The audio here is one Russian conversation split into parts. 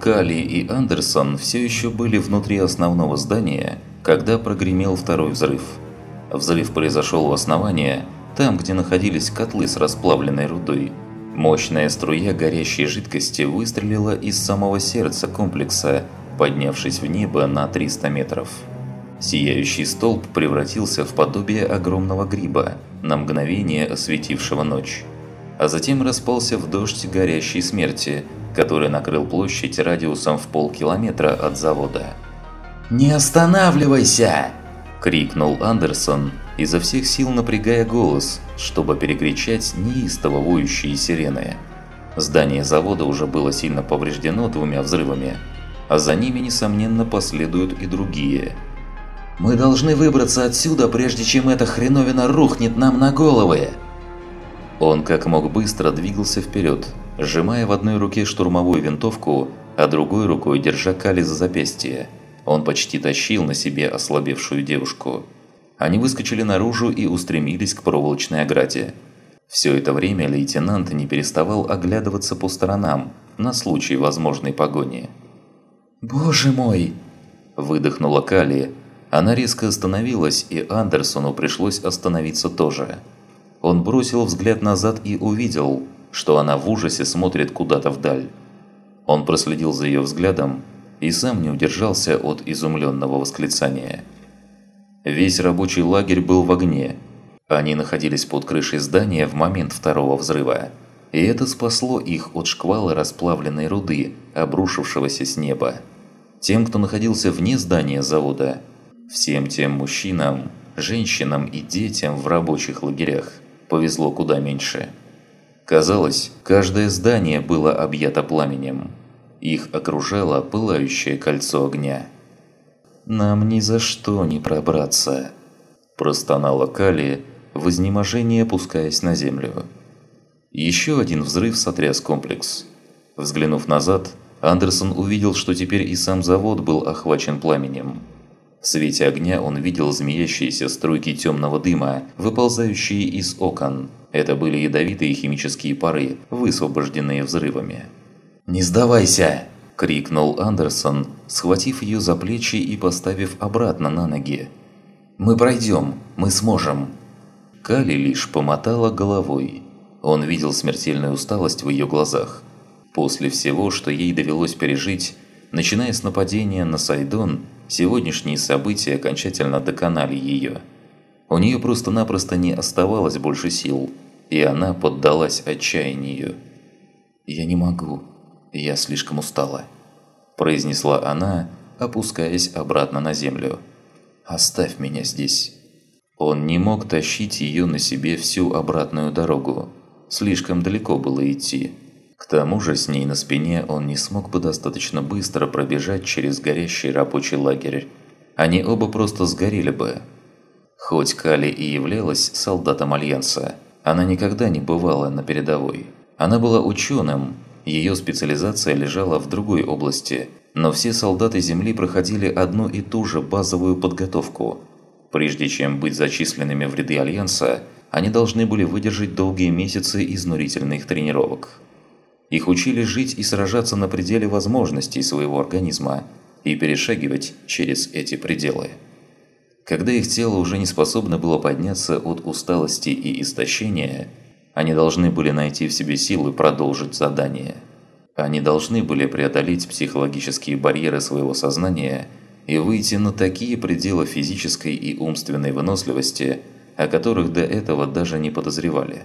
Кали и Андерсон все еще были внутри основного здания, когда прогремел второй взрыв. Взрыв произошел у основания, там, где находились котлы с расплавленной рудой. Мощная струя горящей жидкости выстрелила из самого сердца комплекса, поднявшись в небо на 300 метров. Сияющий столб превратился в подобие огромного гриба, на мгновение осветившего ночь. А затем распался в дождь горящей смерти, который накрыл площадь радиусом в полкилометра от завода. «Не останавливайся!» – крикнул Андерсон, изо всех сил напрягая голос, чтобы перекричать неистово воющие сирены. Здание завода уже было сильно повреждено двумя взрывами, а за ними, несомненно, последуют и другие – мы должны выбраться отсюда, прежде чем эта хреновина рухнет нам на головы!» Он как мог быстро двигался вперед, сжимая в одной руке штурмовую винтовку, а другой рукой держа Кали за запястье. Он почти тащил на себе ослабевшую девушку. Они выскочили наружу и устремились к проволочной ограде. Все это время лейтенант не переставал оглядываться по сторонам на случай возможной погони. «Боже мой!» – выдохнула Кали, она резко остановилась, и Андерсону пришлось остановиться тоже. Он бросил взгляд назад и увидел, что она в ужасе смотрит куда-то вдаль. Он проследил за ее взглядом и сам не удержался от изумленного восклицания. Весь рабочий лагерь был в огне. Они находились под крышей здания в момент второго взрыва. И это спасло их от шквала расплавленной руды, обрушившегося с неба. Тем, кто находился вне здания завода, Всем тем мужчинам, женщинам и детям в рабочих лагерях повезло куда меньше. Казалось, каждое здание было объято пламенем. Их окружало пылающее кольцо огня. «Нам ни за что не пробраться», – простонала Кали, в изнеможении опускаясь на землю. Еще один взрыв сотряс комплекс. Взглянув назад, Андерсон увидел, что теперь и сам завод был охвачен пламенем. В свете огня он видел змеящиеся струйки темного дыма, выползающие из окон. Это были ядовитые химические пары, высвобожденные взрывами. «Не сдавайся!» – крикнул Андерсон, схватив ее за плечи и поставив обратно на ноги. «Мы пройдем, мы сможем!» Кали лишь помотала головой. Он видел смертельную усталость в ее глазах. После всего, что ей довелось пережить, начиная с нападения на Сайдон, Сегодняшние события окончательно доконали ее. У нее просто-напросто не оставалось больше сил, и она поддалась отчаянию. «Я не могу, я слишком устала», – произнесла она, опускаясь обратно на землю. «Оставь меня здесь». Он не мог тащить ее на себе всю обратную дорогу. Слишком далеко было идти. К тому же с ней на спине он не смог бы достаточно быстро пробежать через горящий рабочий лагерь. Они оба просто сгорели бы. Хоть Кали и являлась солдатом Альянса, она никогда не бывала на передовой. Она была ученым, ее специализация лежала в другой области, но все солдаты Земли проходили одну и ту же базовую подготовку. Прежде чем быть зачисленными в ряды Альянса, они должны были выдержать долгие месяцы изнурительных тренировок. Их учили жить и сражаться на пределе возможностей своего организма и перешагивать через эти пределы. Когда их тело уже не способно было подняться от усталости и истощения, они должны были найти в себе силы продолжить задание. Они должны были преодолеть психологические барьеры своего сознания и выйти на такие пределы физической и умственной выносливости, о которых до этого даже не подозревали.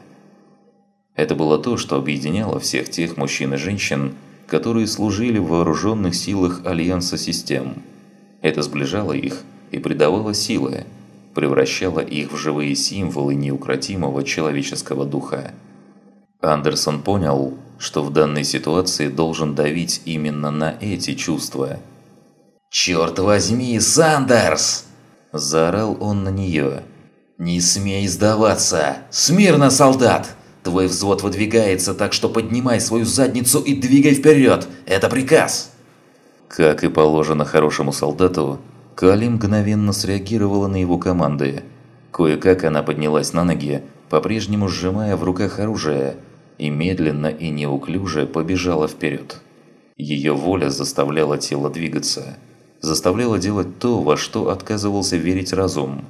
Это было то, что объединяло всех тех мужчин и женщин, которые служили в вооруженных силах Альянса систем. Это сближало их и придавало силы, превращало их в живые символы неукротимого человеческого духа. Андерсон понял, что в данной ситуации должен давить именно на эти чувства. «Черт возьми, Сандерс!» – заорал он на нее. «Не смей сдаваться! Смирно, солдат! Твой взвод выдвигается, так что поднимай свою задницу и двигай вперед. Это приказ!» Как и положено хорошему солдату, Кали мгновенно среагировала на его команды. Кое-как она поднялась на ноги, по-прежнему сжимая в руках оружие, и медленно и неуклюже побежала вперед. Ее воля заставляла тело двигаться, заставляла делать то, во что отказывался верить разум.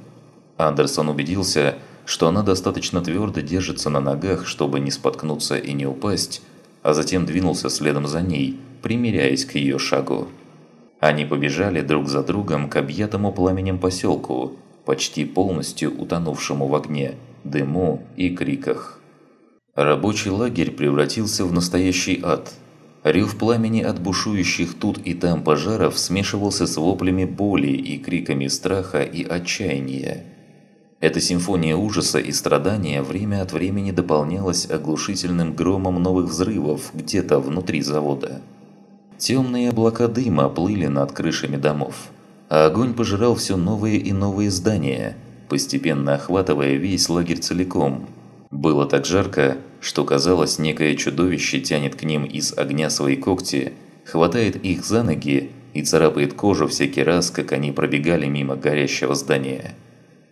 Андерсон убедился, что она достаточно твердо держится на ногах, чтобы не споткнуться и не упасть, а затем двинулся следом за ней, примиряясь к ее шагу. Они побежали друг за другом к объятому пламенем поселку, почти полностью утонувшему в огне, дыму и криках. Рабочий лагерь превратился в настоящий ад. Рев пламени от бушующих тут и там пожаров смешивался с воплями боли и криками страха и отчаяния. Эта симфония ужаса и страдания время от времени дополнялась оглушительным громом новых взрывов где-то внутри завода. Темные облака дыма плыли над крышами домов, а огонь пожирал все новые и новые здания, постепенно охватывая весь лагерь целиком. Было так жарко, что казалось, некое чудовище тянет к ним из огня свои когти, хватает их за ноги и царапает кожу всякий раз, как они пробегали мимо горящего здания.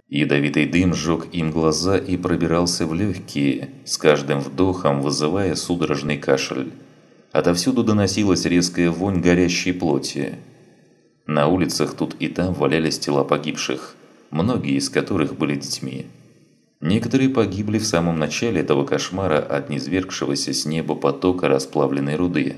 Ядовитый дым сжег им глаза и пробирался в легкие, с каждым вдохом вызывая судорожный кашель. Отовсюду доносилась резкая вонь горящей плоти. На улицах тут и там валялись тела погибших, многие из которых были детьми. Некоторые погибли в самом начале этого кошмара от низвергшегося с неба потока расплавленной руды.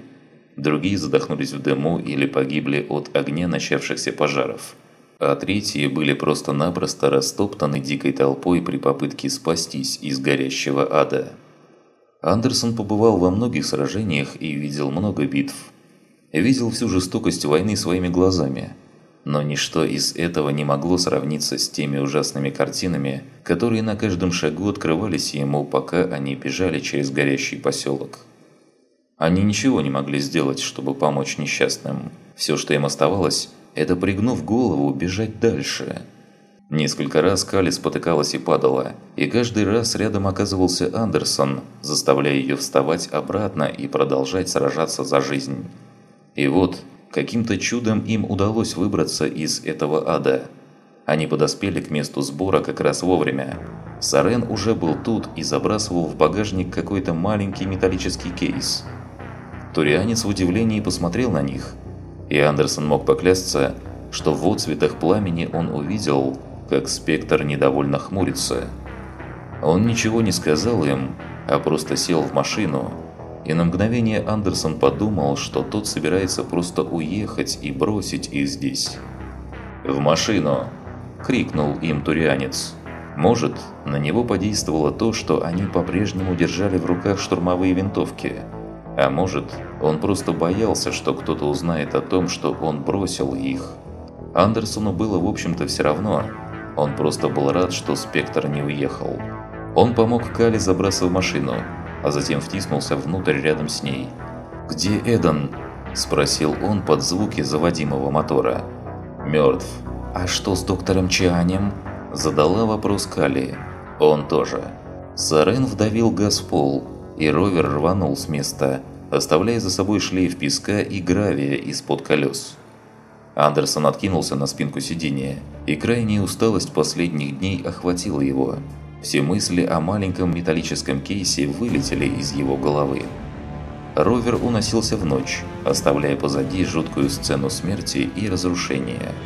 Другие задохнулись в дыму или погибли от огня начавшихся пожаров. А третьи были просто-напросто растоптаны дикой толпой при попытке спастись из горящего ада. Андерсон побывал во многих сражениях и видел много битв. Видел всю жестокость войны своими глазами. Но ничто из этого не могло сравниться с теми ужасными картинами, которые на каждом шагу открывались ему, пока они бежали через горящий поселок. Они ничего не могли сделать, чтобы помочь несчастным. Все, что им оставалось, это пригнув голову, бежать дальше – Несколько раз Кали спотыкалась и падала, и каждый раз рядом оказывался Андерсон, заставляя ее вставать обратно и продолжать сражаться за жизнь. И вот, каким-то чудом им удалось выбраться из этого ада. Они подоспели к месту сбора как раз вовремя. Сарен уже был тут и забрасывал в багажник какой-то маленький металлический кейс. Турианец в удивлении посмотрел на них, и Андерсон мог поклясться, что в отцветах пламени он увидел, как спектр недовольно хмурится. Он ничего не сказал им, а просто сел в машину, и на мгновение Андерсон подумал, что тот собирается просто уехать и бросить их здесь. «В машину!» – крикнул им турианец. Может, на него подействовало то, что они по-прежнему держали в руках штурмовые винтовки. А может, он просто боялся, что кто-то узнает о том, что он бросил их. Андерсону было в общем-то все равно – он просто был рад, что Спектр не уехал. Он помог Кали забраться в машину, а затем втиснулся внутрь рядом с ней. «Где Эдан?» – спросил он под звуки заводимого мотора. «Мертв». «А что с доктором Чианем?» – задала вопрос Кали. «Он тоже». Сарен вдавил газ в пол, и ровер рванул с места, оставляя за собой шлейф песка и гравия из-под колес. Андерсон откинулся на спинку сиденья, и крайняя усталость последних дней охватила его. Все мысли о маленьком металлическом кейсе вылетели из его головы. Ровер уносился в ночь, оставляя позади жуткую сцену смерти и разрушения –